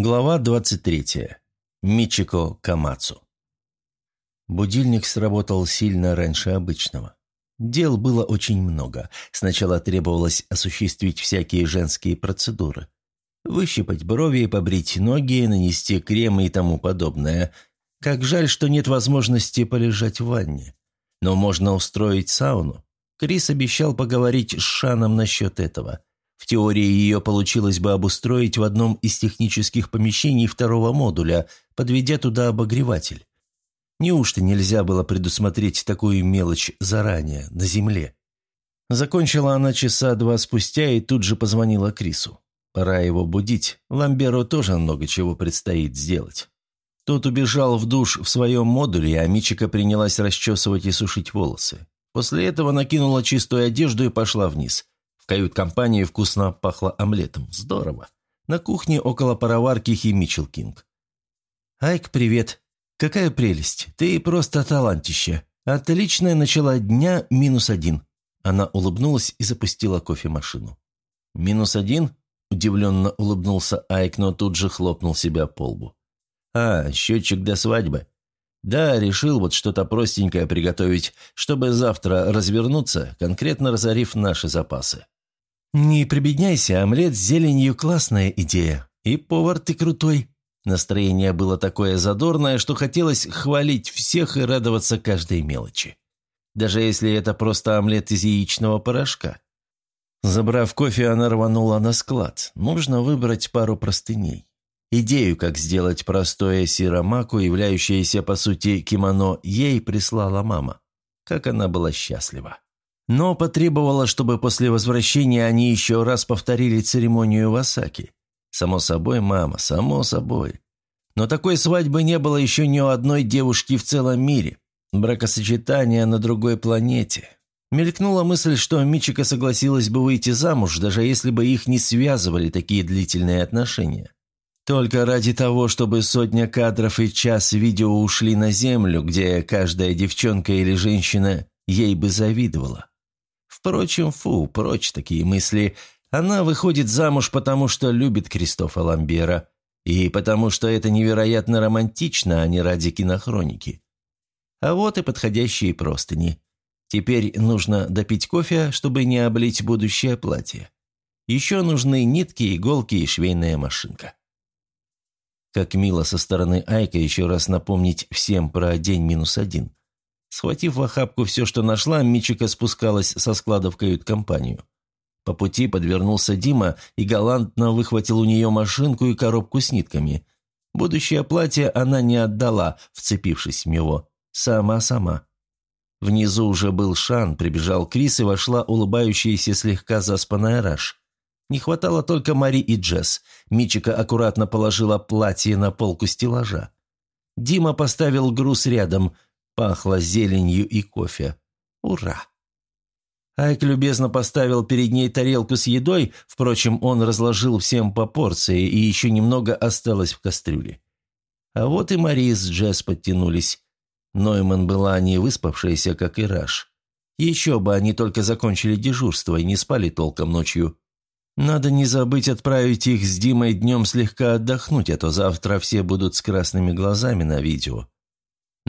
Глава 23. Мичико Камацу. Будильник сработал сильно раньше обычного. Дел было очень много. Сначала требовалось осуществить всякие женские процедуры. Выщипать брови, побрить ноги, нанести крем и тому подобное. Как жаль, что нет возможности полежать в ванне. Но можно устроить сауну. Крис обещал поговорить с Шаном насчет этого – в теории ее получилось бы обустроить в одном из технических помещений второго модуля, подведя туда обогреватель. Неужто нельзя было предусмотреть такую мелочь заранее, на земле? Закончила она часа два спустя и тут же позвонила Крису. Пора его будить, Ламберу тоже много чего предстоит сделать. Тот убежал в душ в своем модуле, а Мичика принялась расчесывать и сушить волосы. После этого накинула чистую одежду и пошла вниз – кают-компании вкусно пахло омлетом. Здорово. На кухне около пароварки химичил Кинг. «Айк, привет. Какая прелесть. Ты просто талантище. Отличное начало дня минус один». Она улыбнулась и запустила кофемашину. «Минус один?» – удивленно улыбнулся Айк, но тут же хлопнул себя по лбу. «А, счетчик до свадьбы. Да, решил вот что-то простенькое приготовить, чтобы завтра развернуться, конкретно разорив наши запасы. «Не прибедняйся, омлет с зеленью – классная идея. И повар ты крутой». Настроение было такое задорное, что хотелось хвалить всех и радоваться каждой мелочи. Даже если это просто омлет из яичного порошка. Забрав кофе, она рванула на склад. Нужно выбрать пару простыней. Идею, как сделать простое сиромаку, являющееся по сути кимоно, ей прислала мама. Как она была счастлива но потребовала, чтобы после возвращения они еще раз повторили церемонию в Осаке. Само собой, мама, само собой. Но такой свадьбы не было еще ни у одной девушки в целом мире. Бракосочетание на другой планете. Мелькнула мысль, что Мичика согласилась бы выйти замуж, даже если бы их не связывали такие длительные отношения. Только ради того, чтобы сотня кадров и час видео ушли на землю, где каждая девчонка или женщина ей бы завидовала. Впрочем, фу, прочь такие мысли. Она выходит замуж, потому что любит Кристофа Ламбера. И потому что это невероятно романтично, а не ради кинохроники. А вот и подходящие простыни. Теперь нужно допить кофе, чтобы не облить будущее платье. Еще нужны нитки, иголки и швейная машинка. Как мило со стороны Айка еще раз напомнить всем про день минус один. Схватив в охапку все, что нашла, Мичика спускалась со склада в кают-компанию. По пути подвернулся Дима и галантно выхватил у нее машинку и коробку с нитками. Будущее платье она не отдала, вцепившись в него. Сама-сама. Внизу уже был Шан, прибежал Крис и вошла улыбающаяся слегка заспанная Раш. Не хватало только Мари и Джесс. Мичика аккуратно положила платье на полку стеллажа. Дима поставил груз рядом – Пахло зеленью и кофе. Ура! Айк любезно поставил перед ней тарелку с едой, впрочем, он разложил всем по порции, и еще немного осталось в кастрюле. А вот и Мари с Джесс подтянулись. Нойман была не выспавшаяся, как и Раш. Еще бы они только закончили дежурство и не спали толком ночью. Надо не забыть отправить их с Димой днем слегка отдохнуть, а то завтра все будут с красными глазами на видео.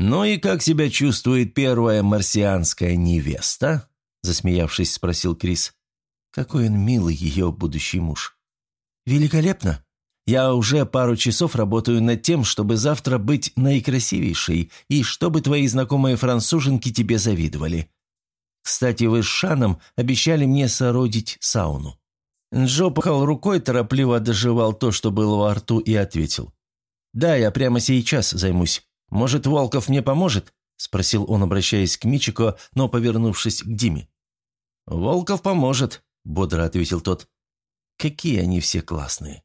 «Ну и как себя чувствует первая марсианская невеста?» Засмеявшись, спросил Крис. «Какой он милый, ее будущий муж». «Великолепно. Я уже пару часов работаю над тем, чтобы завтра быть наикрасивейшей, и чтобы твои знакомые француженки тебе завидовали. Кстати, вы с Шаном обещали мне соорудить сауну». Джо пахал рукой, торопливо доживал то, что было во рту, и ответил. «Да, я прямо сейчас займусь. «Может, Волков мне поможет?» – спросил он, обращаясь к Мичико, но повернувшись к Диме. «Волков поможет», – бодро ответил тот. «Какие они все классные».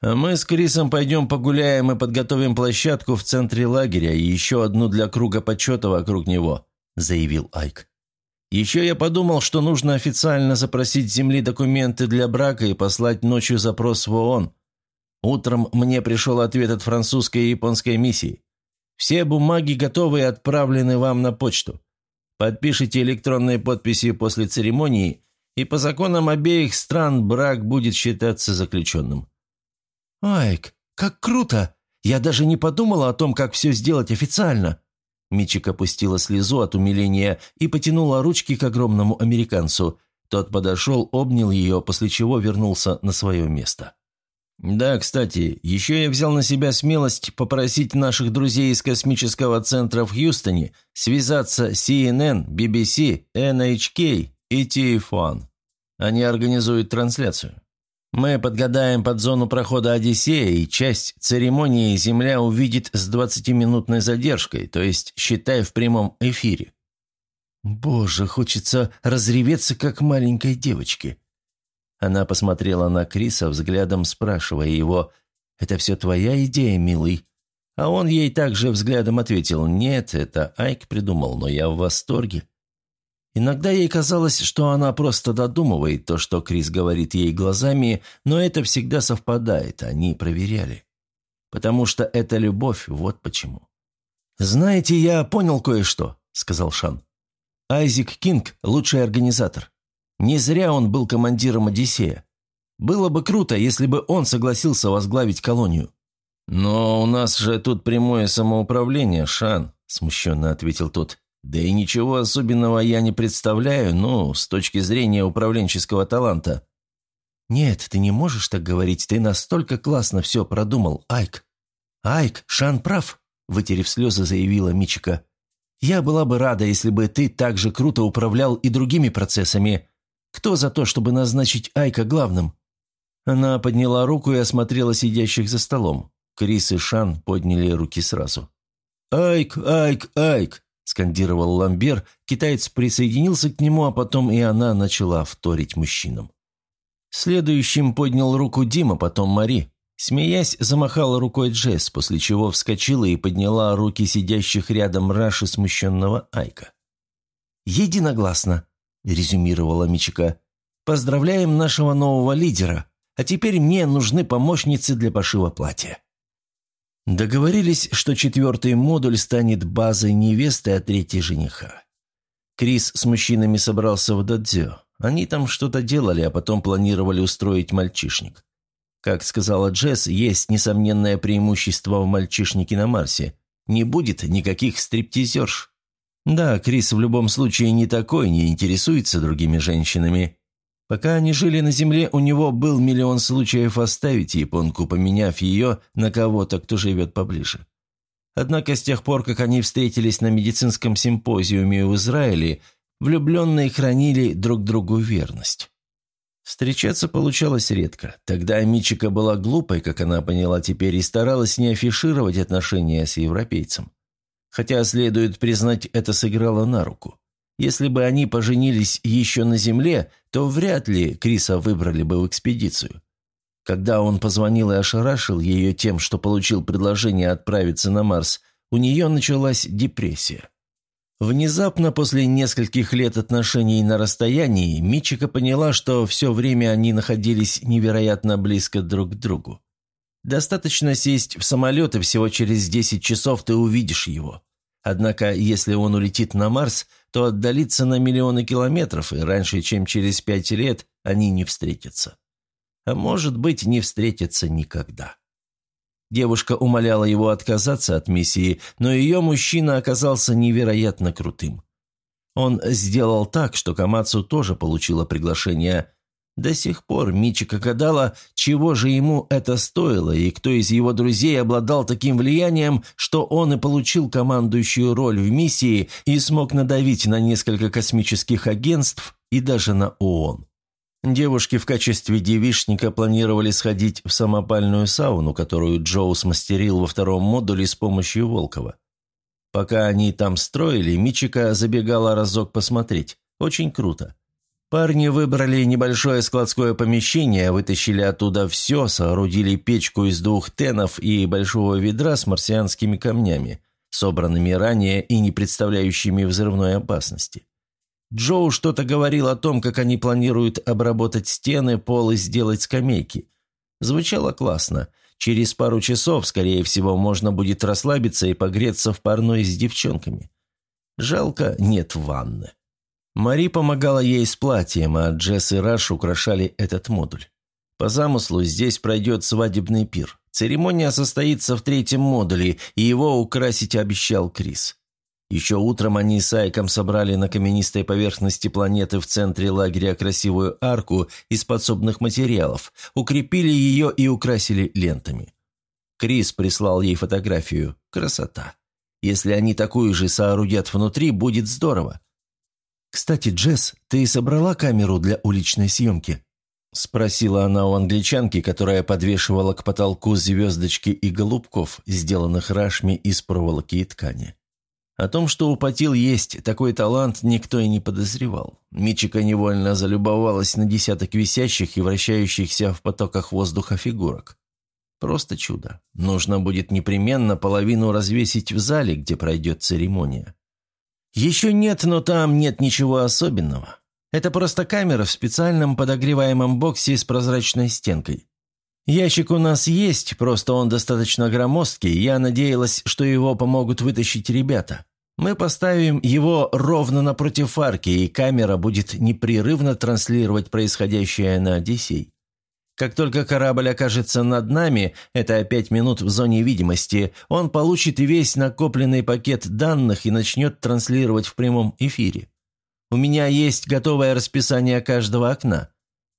«А мы с Крисом пойдем погуляем и подготовим площадку в центре лагеря и еще одну для круга почета вокруг него», – заявил Айк. «Еще я подумал, что нужно официально запросить земли документы для брака и послать ночью запрос в ООН. Утром мне пришел ответ от французской и японской миссии. Все бумаги готовы и отправлены вам на почту. Подпишите электронные подписи после церемонии, и по законам обеих стран брак будет считаться заключенным». «Айк, Как круто! Я даже не подумала о том, как все сделать официально!» Мичик опустила слезу от умиления и потянула ручки к огромному американцу. Тот подошел, обнял ее, после чего вернулся на свое место. «Да, кстати, еще я взял на себя смелость попросить наших друзей из космического центра в Хьюстоне связаться с CNN, BBC, NHK и TF1. Они организуют трансляцию. Мы подгадаем под зону прохода Одиссея, и часть церемонии Земля увидит с 20-минутной задержкой, то есть, считай, в прямом эфире. Боже, хочется разреветься, как маленькой девочке. Она посмотрела на Криса, взглядом спрашивая его, «Это все твоя идея, милый?» А он ей также взглядом ответил, «Нет, это Айк придумал, но я в восторге». Иногда ей казалось, что она просто додумывает то, что Крис говорит ей глазами, но это всегда совпадает, они проверяли. Потому что это любовь, вот почему. «Знаете, я понял кое-что», — сказал Шан. «Айзек Кинг – лучший организатор. Не зря он был командиром «Одиссея». Было бы круто, если бы он согласился возглавить колонию». «Но у нас же тут прямое самоуправление, Шан», – смущенно ответил тот. Да и ничего особенного я не представляю, ну, с точки зрения управленческого таланта. Нет, ты не можешь так говорить, ты настолько классно все продумал, Айк. Айк, Шан прав, вытерев слезы, заявила Мичика. Я была бы рада, если бы ты так же круто управлял и другими процессами. Кто за то, чтобы назначить Айка главным? Она подняла руку и осмотрела сидящих за столом. Крис и Шан подняли руки сразу. «Айк, Айк, Айк!» – скандировал Ламбер, китаец присоединился к нему, а потом и она начала вторить мужчинам. Следующим поднял руку Дима, потом Мари. Смеясь, замахала рукой Джесс, после чего вскочила и подняла руки сидящих рядом Раши смущенного Айка. «Единогласно», – резюмировала Мичика. «Поздравляем нашего нового лидера, а теперь мне нужны помощницы для пошива платья». Договорились, что четвертый модуль станет базой невесты, а третий – жениха. Крис с мужчинами собрался в дадзё. Они там что-то делали, а потом планировали устроить мальчишник. Как сказала Джесс, есть несомненное преимущество в мальчишнике на Марсе. Не будет никаких стриптизерш. Да, Крис в любом случае не такой, не интересуется другими женщинами. Пока они жили на земле, у него был миллион случаев оставить японку, поменяв ее на кого-то, кто живет поближе. Однако с тех пор, как они встретились на медицинском симпозиуме в Израиле, влюбленные хранили друг другу верность. Встречаться получалось редко. Тогда Мичика была глупой, как она поняла теперь, и старалась не афишировать отношения с европейцем. Хотя, следует признать, это сыграло на руку. Если бы они поженились еще на Земле, то вряд ли Криса выбрали бы в экспедицию. Когда он позвонил и ошарашил ее тем, что получил предложение отправиться на Марс, у нее началась депрессия. Внезапно, после нескольких лет отношений на расстоянии, Мичика поняла, что все время они находились невероятно близко друг к другу. Достаточно сесть в самолет, и всего через 10 часов ты увидишь его. Однако, если он улетит на Марс, то отдалится на миллионы километров, и раньше, чем через пять лет, они не встретятся. А может быть, не встретятся никогда. Девушка умоляла его отказаться от миссии, но ее мужчина оказался невероятно крутым. Он сделал так, что Камацу тоже получила приглашение, до сих пор Мичика гадала, чего же ему это стоило, и кто из его друзей обладал таким влиянием, что он и получил командующую роль в миссии и смог надавить на несколько космических агентств и даже на ООН. Девушки в качестве девишника планировали сходить в самопальную сауну, которую Джоу смастерил во втором модуле с помощью Волкова. Пока они там строили, Мичика забегала разок посмотреть. Очень круто. Парни выбрали небольшое складское помещение, вытащили оттуда все, соорудили печку из двух тенов и большого ведра с марсианскими камнями, собранными ранее и не представляющими взрывной опасности. Джоу что-то говорил о том, как они планируют обработать стены, пол и сделать скамейки. Звучало классно. Через пару часов, скорее всего, можно будет расслабиться и погреться в парной с девчонками. Жалко, нет ванны. Мари помогала ей с платьем, а Джесс и Раш украшали этот модуль. По замыслу здесь пройдет свадебный пир. Церемония состоится в третьем модуле, и его украсить обещал Крис. Еще утром они с Айком собрали на каменистой поверхности планеты в центре лагеря красивую арку из подсобных материалов, укрепили ее и украсили лентами. Крис прислал ей фотографию. Красота. Если они такую же соорудят внутри, будет здорово. «Кстати, Джесс, ты собрала камеру для уличной съемки?» Спросила она у англичанки, которая подвешивала к потолку звездочки и голубков, сделанных рашми из проволоки и ткани. О том, что у Патил есть такой талант, никто и не подозревал. Мичика невольно залюбовалась на десяток висящих и вращающихся в потоках воздуха фигурок. Просто чудо. Нужно будет непременно половину развесить в зале, где пройдет церемония. Еще нет, но там нет ничего особенного. Это просто камера в специальном подогреваемом боксе с прозрачной стенкой. Ящик у нас есть, просто он достаточно громоздкий, я надеялась, что его помогут вытащить ребята. Мы поставим его ровно напротив арки, и камера будет непрерывно транслировать происходящее на Одиссей. Как только корабль окажется над нами, это пять минут в зоне видимости, он получит весь накопленный пакет данных и начнет транслировать в прямом эфире. У меня есть готовое расписание каждого окна.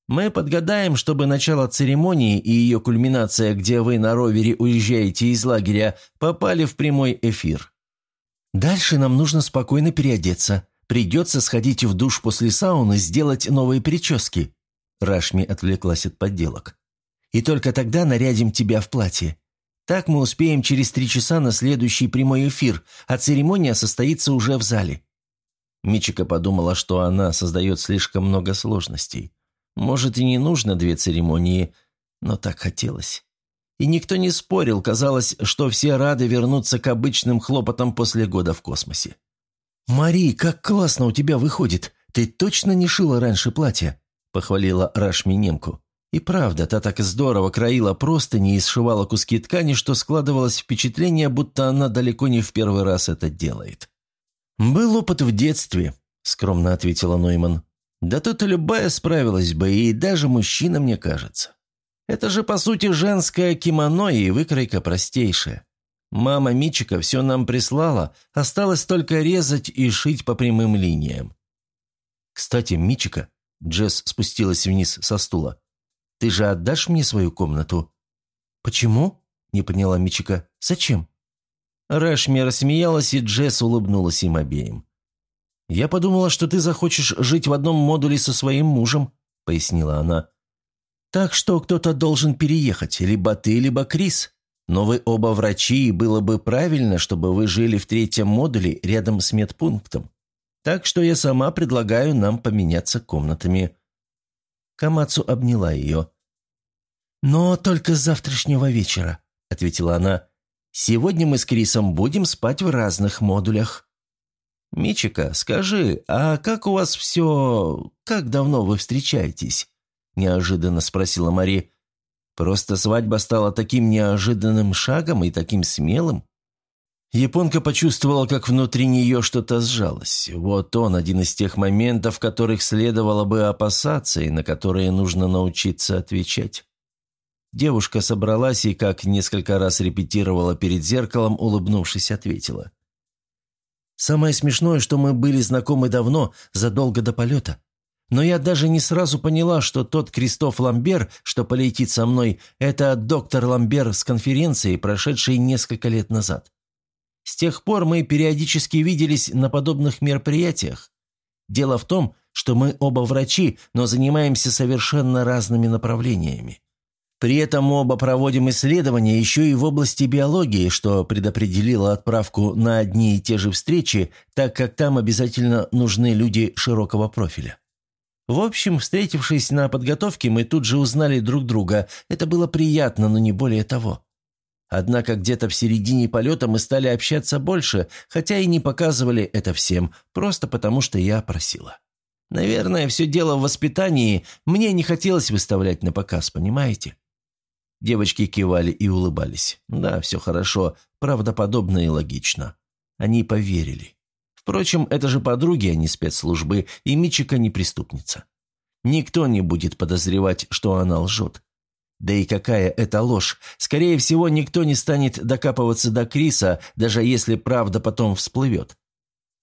Мы подгадаем, чтобы начало церемонии и ее кульминация, где вы на ровере уезжаете из лагеря, попали в прямой эфир. Дальше нам нужно спокойно переодеться. Придется сходить в душ после сауны, сделать новые прически». Рашми отвлеклась от подделок. «И только тогда нарядим тебя в платье. Так мы успеем через три часа на следующий прямой эфир, а церемония состоится уже в зале. Мичика подумала, что она создает слишком много сложностей. Может, и не нужно две церемонии, но так хотелось. И никто не спорил, казалось, что все рады вернуться к обычным хлопотам после года в космосе. «Мари, как классно у тебя выходит! Ты точно не шила раньше платья?» – похвалила Рашми немку. И правда, та так здорово краила простыни и сшивала куски ткани, что складывалось впечатление, будто она далеко не в первый раз это делает. «Был опыт в детстве», — скромно ответила Нойман. «Да тут и любая справилась бы, и даже мужчина, мне кажется. Это же, по сути, женское кимоно и выкройка простейшая. Мама Мичика все нам прислала, осталось только резать и шить по прямым линиям». «Кстати, Мичика», — Джесс спустилась вниз со стула, — «ты же отдашь мне свою комнату?» «Почему?» — не поняла Мичика. «Зачем?» Рэшми рассмеялась, и Джесс улыбнулась им обеим. «Я подумала, что ты захочешь жить в одном модуле со своим мужем», — пояснила она. «Так что кто-то должен переехать, либо ты, либо Крис. Но вы оба врачи, и было бы правильно, чтобы вы жили в третьем модуле рядом с медпунктом. Так что я сама предлагаю нам поменяться комнатами». Камацу обняла ее. «Но только с завтрашнего вечера», — ответила она. Сегодня мы с Крисом будем спать в разных модулях». «Мичика, скажи, а как у вас все... Как давно вы встречаетесь?» – неожиданно спросила Мари. «Просто свадьба стала таким неожиданным шагом и таким смелым?» Японка почувствовала, как внутри нее что-то сжалось. Вот он, один из тех моментов, которых следовало бы опасаться и на которые нужно научиться отвечать. Девушка собралась и, как несколько раз репетировала перед зеркалом, улыбнувшись, ответила. «Самое смешное, что мы были знакомы давно, задолго до полета. Но я даже не сразу поняла, что тот Кристоф Ламбер, что полетит со мной, это доктор Ламбер с конференции, прошедшей несколько лет назад. С тех пор мы периодически виделись на подобных мероприятиях. Дело в том, что мы оба врачи, но занимаемся совершенно разными направлениями. При этом оба проводим исследования еще и в области биологии, что предопределило отправку на одни и те же встречи, так как там обязательно нужны люди широкого профиля. В общем, встретившись на подготовке, мы тут же узнали друг друга. Это было приятно, но не более того. Однако где-то в середине полета мы стали общаться больше, хотя и не показывали это всем, просто потому что я просила. Наверное, все дело в воспитании, мне не хотелось выставлять на показ, понимаете? Девочки кивали и улыбались. Да, все хорошо, правдоподобно и логично. Они поверили. Впрочем, это же подруги, а не спецслужбы, и Мичика не преступница. Никто не будет подозревать, что она лжет. Да и какая это ложь? Скорее всего, никто не станет докапываться до Криса, даже если правда потом всплывет.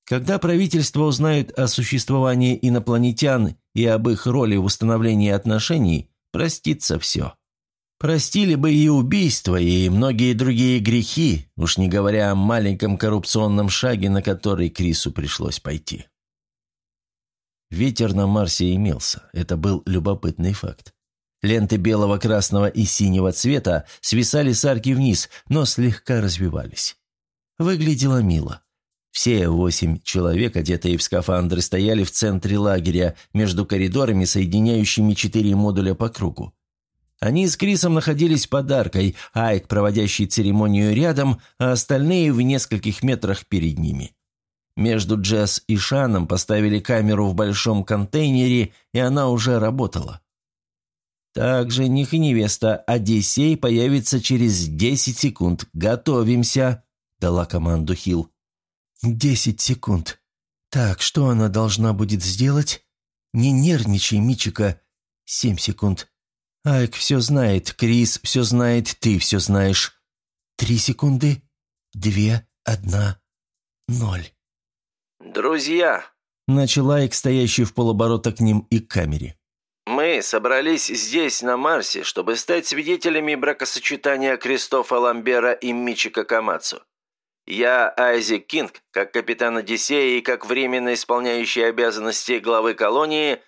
Когда правительство узнает о существовании инопланетян и об их роли в установлении отношений, простится все. Простили бы и убийства, и многие другие грехи, уж не говоря о маленьком коррупционном шаге, на который Крису пришлось пойти. Ветер на Марсе имелся, это был любопытный факт. Ленты белого, красного и синего цвета свисали с арки вниз, но слегка развивались. Выглядело мило. Все восемь человек, одетые в скафандры, стояли в центре лагеря, между коридорами, соединяющими четыре модуля по кругу. Они с Крисом находились под аркой, Айк, проводящий церемонию рядом, а остальные в нескольких метрах перед ними. Между Джесс и Шаном поставили камеру в большом контейнере, и она уже работала. «Так, жених и невеста, Одиссей появится через десять секунд. Готовимся!» – дала команду Хил. «Десять секунд. Так, что она должна будет сделать? Не нервничай, Мичика. Семь секунд. Айк все знает, Крис все знает, ты все знаешь. Три секунды. Две, одна, ноль». «Друзья!» – начал Айк, стоящий в полоборота к ним и к камере. «Мы собрались здесь, на Марсе, чтобы стать свидетелями бракосочетания Кристофа Ламбера и Мичика Камацу. Я Айзек Кинг, как капитан Одиссея и как временно исполняющий обязанности главы колонии,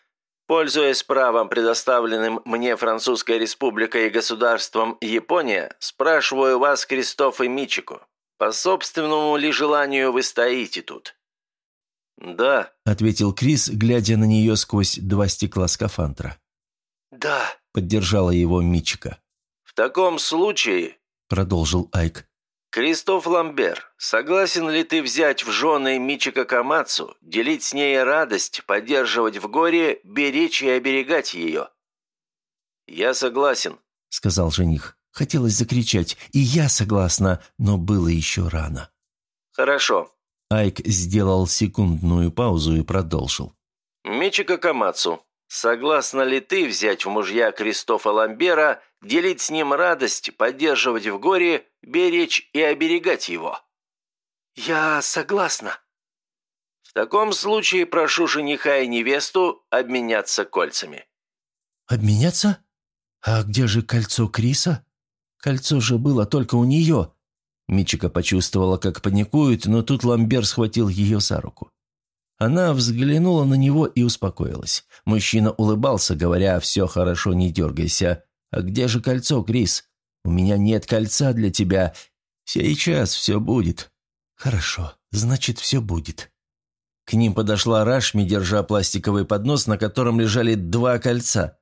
пользуясь правом, предоставленным мне Французской Республикой и государством Япония, спрашиваю вас, Кристоф и Мичику, по собственному ли желанию вы стоите тут?» «Да», — ответил Крис, глядя на нее сквозь два стекла скафандра. «Да», — поддержала его Мичика. «В таком случае», — продолжил Айк, «Кристоф Ламбер, согласен ли ты взять в жены Мичика Камацу, делить с ней радость, поддерживать в горе, беречь и оберегать ее?» «Я согласен», — сказал жених. Хотелось закричать «И я согласна», но было еще рано. «Хорошо. Айк сделал секундную паузу и продолжил. «Мичика Камацу, согласна ли ты взять в мужья Кристофа Ламбера, делить с ним радость, поддерживать в горе, беречь и оберегать его?» «Я согласна». «В таком случае прошу жениха и невесту обменяться кольцами». «Обменяться? А где же кольцо Криса? Кольцо же было только у нее. Мичика почувствовала, как паникует, но тут Ламбер схватил ее за руку. Она взглянула на него и успокоилась. Мужчина улыбался, говоря «все хорошо, не дергайся». «А где же кольцо, Крис? У меня нет кольца для тебя. Сейчас все будет». «Хорошо, значит, все будет». К ним подошла Рашми, держа пластиковый поднос, на котором лежали два кольца.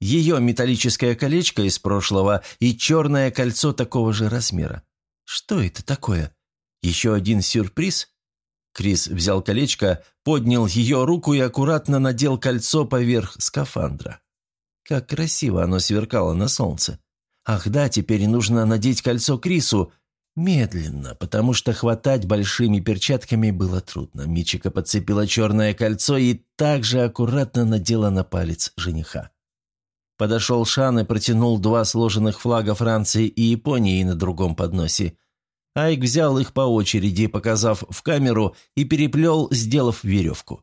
Ее металлическое колечко из прошлого и черное кольцо такого же размера. Что это такое? Еще один сюрприз? Крис взял колечко, поднял ее руку и аккуратно надел кольцо поверх скафандра. Как красиво оно сверкало на солнце. Ах да, теперь нужно надеть кольцо Крису. Медленно, потому что хватать большими перчатками было трудно. Мичика подцепила черное кольцо и также аккуратно надела на палец жениха. Подошел Шан и протянул два сложенных флага Франции и Японии на другом подносе. Айк взял их по очереди, показав в камеру, и переплел, сделав веревку.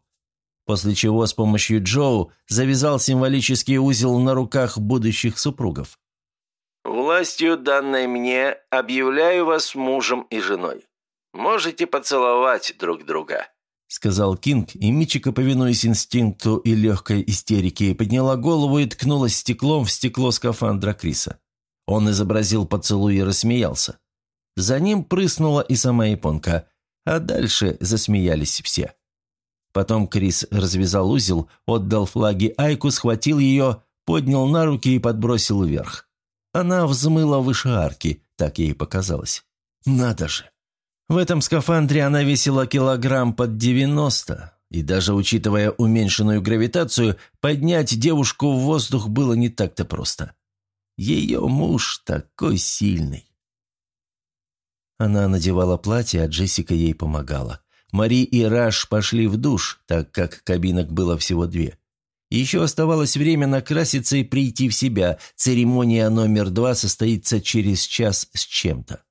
После чего с помощью Джоу завязал символический узел на руках будущих супругов. «Властью, данной мне, объявляю вас мужем и женой. Можете поцеловать друг друга». — сказал Кинг, и Мичика, повинуясь инстинкту и легкой истерике, подняла голову и ткнулась стеклом в стекло скафандра Криса. Он изобразил поцелуй и рассмеялся. За ним прыснула и сама японка, а дальше засмеялись все. Потом Крис развязал узел, отдал флаги Айку, схватил ее, поднял на руки и подбросил вверх. Она взмыла выше арки, так ей показалось. Надо же! В этом скафандре она весила килограмм под 90, и даже учитывая уменьшенную гравитацию, поднять девушку в воздух было не так-то просто. Ее муж такой сильный. Она надевала платье, а Джессика ей помогала. Мари и Раш пошли в душ, так как кабинок было всего две. Еще оставалось время накраситься и прийти в себя. Церемония номер два состоится через час с чем-то.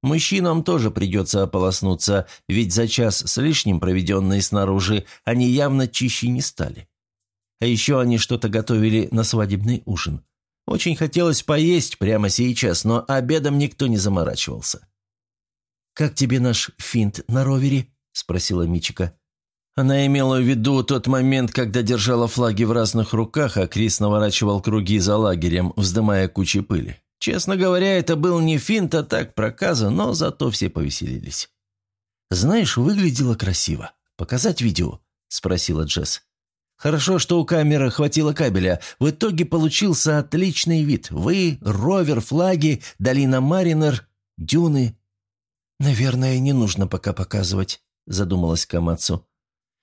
Мужчинам тоже придется ополоснуться, ведь за час с лишним, проведенный снаружи, они явно чище не стали. А еще они что-то готовили на свадебный ужин. Очень хотелось поесть прямо сейчас, но обедом никто не заморачивался. «Как тебе наш финт на ровере?» – спросила Мичика. Она имела в виду тот момент, когда держала флаги в разных руках, а Крис наворачивал круги за лагерем, вздымая кучи пыли. Честно говоря, это был не финт, а так проказа, но зато все повеселились. «Знаешь, выглядело красиво. Показать видео?» – спросила Джесс. «Хорошо, что у камеры хватило кабеля. В итоге получился отличный вид. Вы, ровер, флаги, долина Маринер, дюны». «Наверное, не нужно пока показывать», – задумалась Камацу.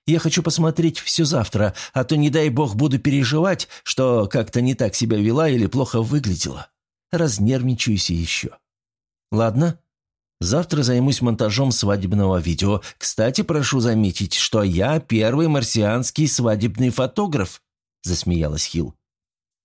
Я хочу посмотреть все завтра, а то, не дай бог, буду переживать, что как-то не так себя вела или плохо выглядела. Разнервничаюсь еще. Ладно, завтра займусь монтажом свадебного видео. Кстати, прошу заметить, что я первый марсианский свадебный фотограф», – засмеялась Хилл.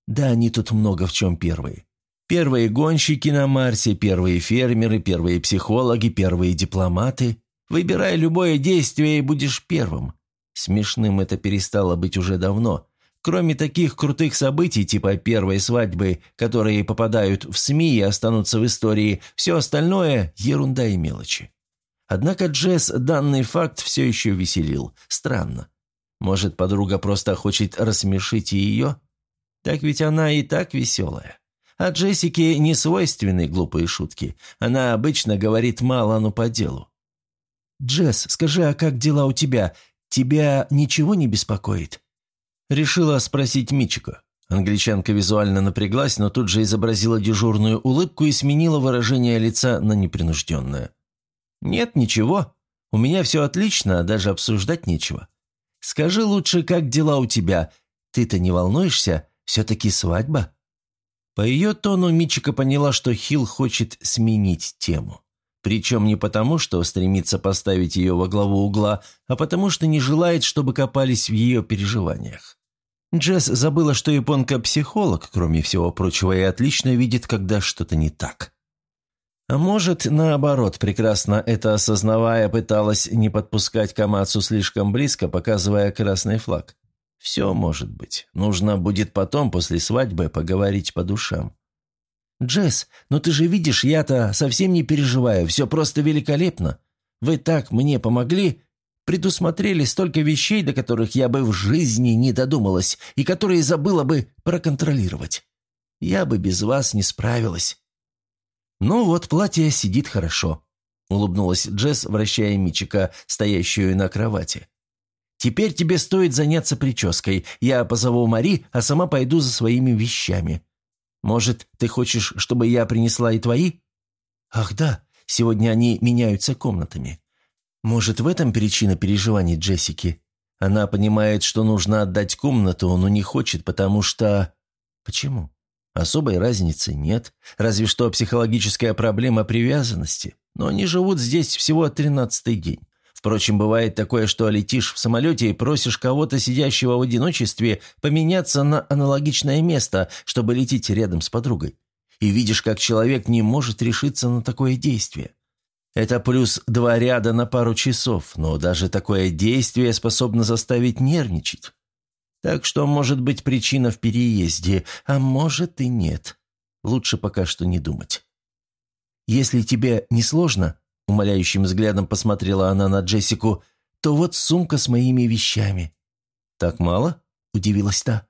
«Да, они тут много в чем первые. Первые гонщики на Марсе, первые фермеры, первые психологи, первые дипломаты. Выбирай любое действие и будешь первым. Смешным это перестало быть уже давно. Кроме таких крутых событий, типа первой свадьбы, которые попадают в СМИ и останутся в истории, все остальное – ерунда и мелочи. Однако Джесс данный факт все еще веселил. Странно. Может, подруга просто хочет рассмешить ее? Так ведь она и так веселая. А Джессике не свойственны глупые шутки. Она обычно говорит мало, но по делу. «Джесс, скажи, а как дела у тебя? «Тебя ничего не беспокоит?» Решила спросить Мичика. Англичанка визуально напряглась, но тут же изобразила дежурную улыбку и сменила выражение лица на непринужденное. «Нет, ничего. У меня все отлично, даже обсуждать нечего. Скажи лучше, как дела у тебя? Ты-то не волнуешься? Все-таки свадьба?» По ее тону Мичика поняла, что Хилл хочет сменить тему. Причем не потому, что стремится поставить ее во главу угла, а потому что не желает, чтобы копались в ее переживаниях. Джесс забыла, что японка психолог, кроме всего прочего, и отлично видит, когда что-то не так. А может, наоборот, прекрасно это осознавая, пыталась не подпускать Камацу слишком близко, показывая красный флаг. Все может быть. Нужно будет потом, после свадьбы, поговорить по душам. «Джесс, но ты же видишь, я-то совсем не переживаю, все просто великолепно. Вы так мне помогли, предусмотрели столько вещей, до которых я бы в жизни не додумалась и которые забыла бы проконтролировать. Я бы без вас не справилась». «Ну вот, платье сидит хорошо», — улыбнулась Джесс, вращая Мичика, стоящую на кровати. «Теперь тебе стоит заняться прической. Я позову Мари, а сама пойду за своими вещами. Может, ты хочешь, чтобы я принесла и твои? Ах да, сегодня они меняются комнатами. Может, в этом причина переживаний Джессики? Она понимает, что нужно отдать комнату, но не хочет, потому что... Почему? Особой разницы нет, разве что психологическая проблема привязанности. Но они живут здесь всего тринадцатый день. Впрочем, бывает такое, что летишь в самолете и просишь кого-то, сидящего в одиночестве, поменяться на аналогичное место, чтобы лететь рядом с подругой. И видишь, как человек не может решиться на такое действие. Это плюс два ряда на пару часов, но даже такое действие способно заставить нервничать. Так что может быть причина в переезде, а может и нет. Лучше пока что не думать. Если тебе не сложно, Умоляющим взглядом посмотрела она на Джессику. «То вот сумка с моими вещами». «Так мало?» – удивилась та.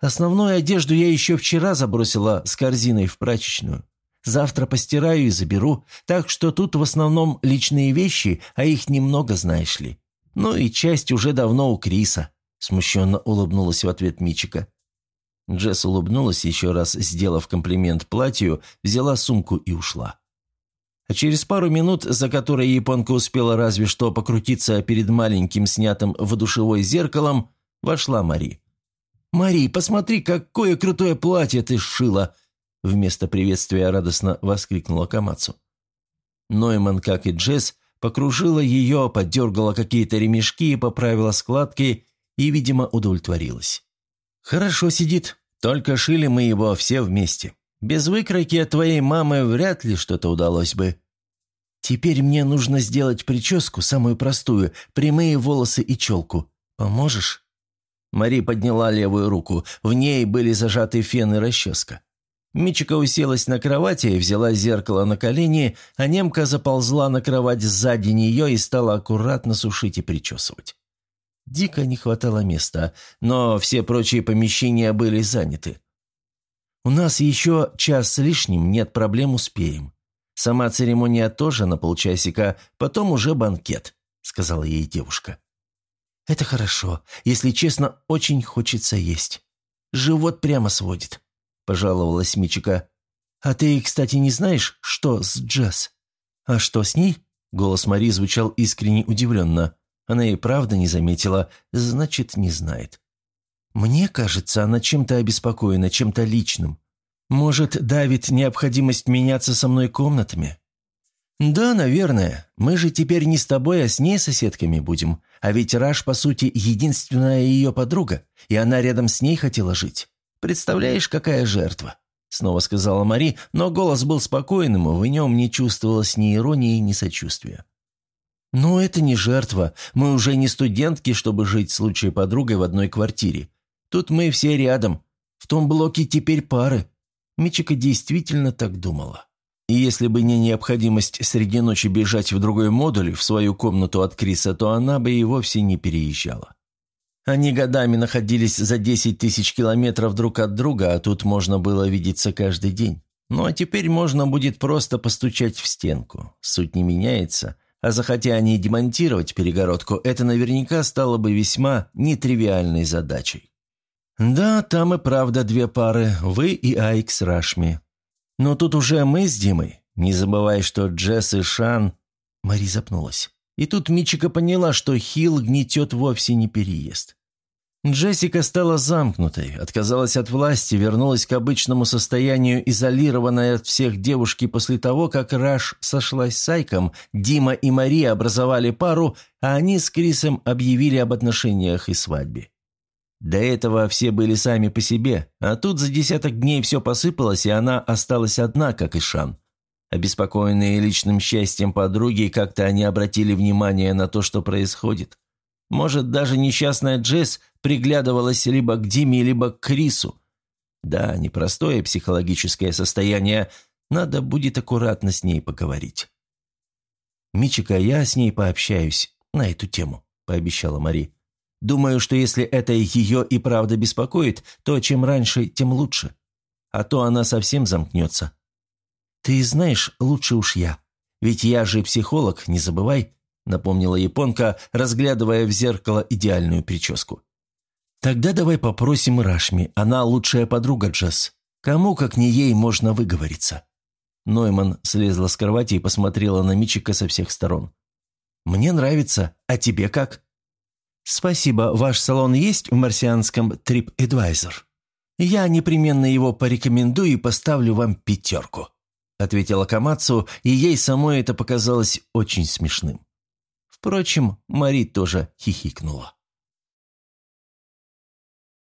«Основную одежду я еще вчера забросила с корзиной в прачечную. Завтра постираю и заберу, так что тут в основном личные вещи, а их немного, знаешь ли. Ну и часть уже давно у Криса», – смущенно улыбнулась в ответ Мичика. Джесс улыбнулась еще раз, сделав комплимент платью, взяла сумку и ушла. Через пару минут, за которые японка успела разве что покрутиться перед маленьким снятым в душевой зеркалом, вошла Мари. «Мари, посмотри, какое крутое платье ты сшила!» Вместо приветствия радостно воскликнула Камацу. Нойман, как и Джесс, покружила ее, поддергала какие-то ремешки, поправила складки и, видимо, удовлетворилась. «Хорошо сидит, только шили мы его все вместе. Без выкройки от твоей мамы вряд ли что-то удалось бы. Теперь мне нужно сделать прическу, самую простую, прямые волосы и челку. Поможешь?» Мари подняла левую руку. В ней были зажаты фен и расческа. Мичика уселась на кровати взяла зеркало на колени, а немка заползла на кровать сзади нее и стала аккуратно сушить и причесывать. Дико не хватало места, но все прочие помещения были заняты. «У нас еще час с лишним, нет проблем, успеем. Сама церемония тоже на полчасика, потом уже банкет», — сказала ей девушка. «Это хорошо. Если честно, очень хочется есть. Живот прямо сводит», — пожаловалась Мичика. «А ты, кстати, не знаешь, что с Джесс?» «А что с ней?» — голос Мари звучал искренне удивленно. Она и правда не заметила, значит, не знает. «Мне кажется, она чем-то обеспокоена, чем-то личным. Может, давит необходимость меняться со мной комнатами?» «Да, наверное. Мы же теперь не с тобой, а с ней соседками будем. А ведь Раш, по сути, единственная ее подруга, и она рядом с ней хотела жить. Представляешь, какая жертва?» Снова сказала Мари, но голос был спокойным, и в нем не чувствовалось ни иронии, ни сочувствия. «Но это не жертва. Мы уже не студентки, чтобы жить с лучшей подругой в одной квартире. Тут мы все рядом. В том блоке теперь пары». Мичика действительно так думала. И если бы не необходимость среди ночи бежать в другой модуль, в свою комнату от Криса, то она бы и вовсе не переезжала. Они годами находились за 10 тысяч километров друг от друга, а тут можно было видеться каждый день. Ну а теперь можно будет просто постучать в стенку. Суть не меняется. А захотя они демонтировать перегородку, это наверняка стало бы весьма нетривиальной задачей. Да, там и правда две пары, вы и Айк с Рашми. Но тут уже мы с Димой. Не забывай, что Джесс и Шан...» Мари запнулась. И тут Мичика поняла, что Хилл гнетет вовсе не переезд. Джессика стала замкнутой, отказалась от власти, вернулась к обычному состоянию, изолированной от всех девушки после того, как Раш сошлась с Сайком, Дима и Мария образовали пару, а они с Крисом объявили об отношениях и свадьбе. До этого все были сами по себе, а тут за десяток дней все посыпалось, и она осталась одна, как и Шан. Обеспокоенные личным счастьем подруги, как-то они обратили внимание на то, что происходит. Может, даже несчастная Джесс приглядывалась либо к Диме, либо к Крису. Да, непростое психологическое состояние, надо будет аккуратно с ней поговорить. «Мичика, я с ней пообщаюсь на эту тему», – пообещала Мари. Думаю, что если это ее и правда беспокоит, то чем раньше, тем лучше. А то она совсем замкнется. Ты знаешь, лучше уж я. Ведь я же психолог, не забывай, напомнила японка, разглядывая в зеркало идеальную прическу. Тогда давай попросим Рашми, она лучшая подруга Джесс. Кому, как не ей, можно выговориться?» Нойман слезла с кровати и посмотрела на Мичика со всех сторон. «Мне нравится, а тебе как?» «Спасибо, ваш салон есть в марсианском TripAdvisor? Я непременно его порекомендую и поставлю вам пятерку», ответила Камацу, и ей самой это показалось очень смешным. Впрочем, Мари тоже хихикнула.